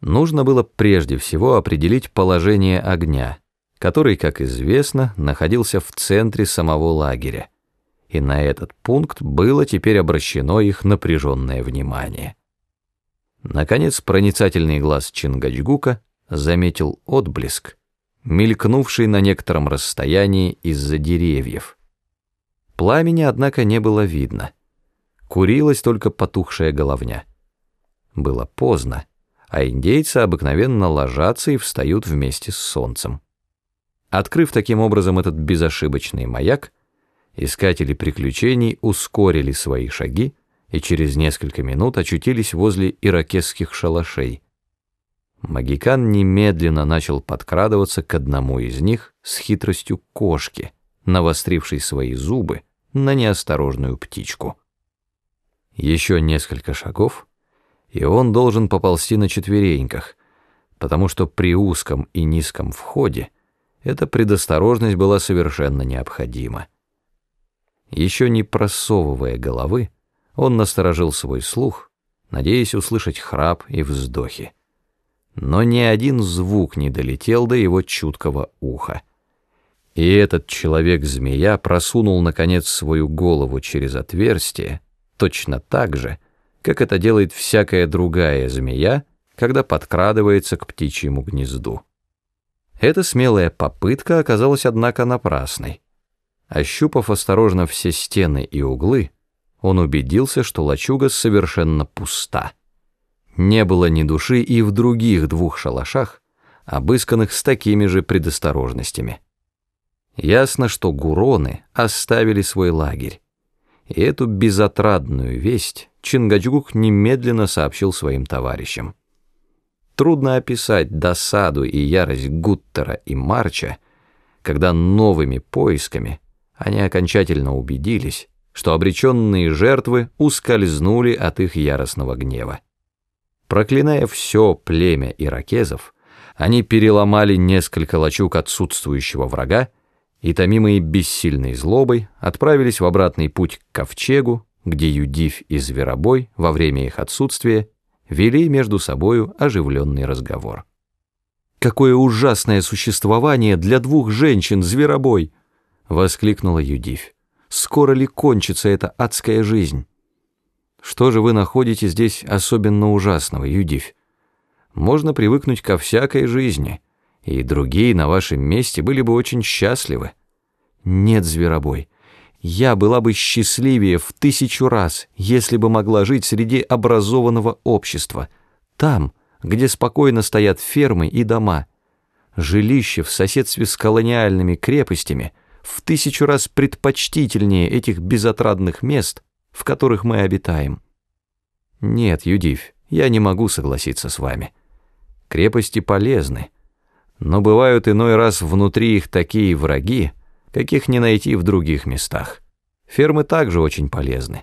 Нужно было прежде всего определить положение огня, который, как известно, находился в центре самого лагеря, и на этот пункт было теперь обращено их напряженное внимание. Наконец проницательный глаз Чингачгука заметил отблеск, мелькнувший на некотором расстоянии из-за деревьев. Пламени, однако, не было видно. Курилась только потухшая головня. Было поздно а индейцы обыкновенно ложатся и встают вместе с солнцем. Открыв таким образом этот безошибочный маяк, искатели приключений ускорили свои шаги и через несколько минут очутились возле иракесских шалашей. Магикан немедленно начал подкрадываться к одному из них с хитростью кошки, навострившей свои зубы на неосторожную птичку. Еще несколько шагов — и он должен поползти на четвереньках, потому что при узком и низком входе эта предосторожность была совершенно необходима. Еще не просовывая головы, он насторожил свой слух, надеясь услышать храп и вздохи. Но ни один звук не долетел до его чуткого уха. И этот человек-змея просунул, наконец, свою голову через отверстие, точно так же, как это делает всякая другая змея, когда подкрадывается к птичьему гнезду. Эта смелая попытка оказалась, однако, напрасной. Ощупав осторожно все стены и углы, он убедился, что лачуга совершенно пуста. Не было ни души и в других двух шалашах, обысканных с такими же предосторожностями. Ясно, что гуроны оставили свой лагерь, и эту безотрадную весть Чингачгук немедленно сообщил своим товарищам. Трудно описать досаду и ярость Гуттера и Марча, когда новыми поисками они окончательно убедились, что обреченные жертвы ускользнули от их яростного гнева. Проклиная все племя иракезов, они переломали несколько лачуг отсутствующего врага и, томимые бессильной злобой, отправились в обратный путь к ковчегу, где Юдив и Зверобой во время их отсутствия вели между собою оживленный разговор. «Какое ужасное существование для двух женщин, Зверобой!» — воскликнула Юдив. «Скоро ли кончится эта адская жизнь?» «Что же вы находите здесь особенно ужасного, Юдив? Можно привыкнуть ко всякой жизни» и другие на вашем месте были бы очень счастливы. Нет, зверобой, я была бы счастливее в тысячу раз, если бы могла жить среди образованного общества, там, где спокойно стоят фермы и дома. Жилище в соседстве с колониальными крепостями в тысячу раз предпочтительнее этих безотрадных мест, в которых мы обитаем. Нет, Юдив, я не могу согласиться с вами. Крепости полезны, но бывают иной раз внутри их такие враги, каких не найти в других местах. Фермы также очень полезны,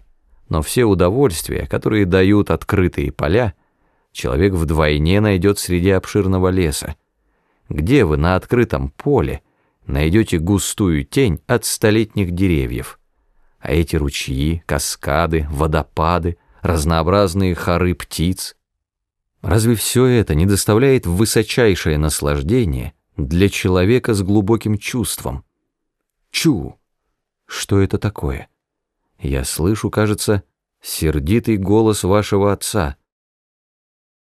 но все удовольствия, которые дают открытые поля, человек вдвойне найдет среди обширного леса. Где вы на открытом поле найдете густую тень от столетних деревьев? А эти ручьи, каскады, водопады, разнообразные хоры птиц — Разве все это не доставляет высочайшее наслаждение для человека с глубоким чувством? Чу! Что это такое? Я слышу, кажется, сердитый голос вашего отца.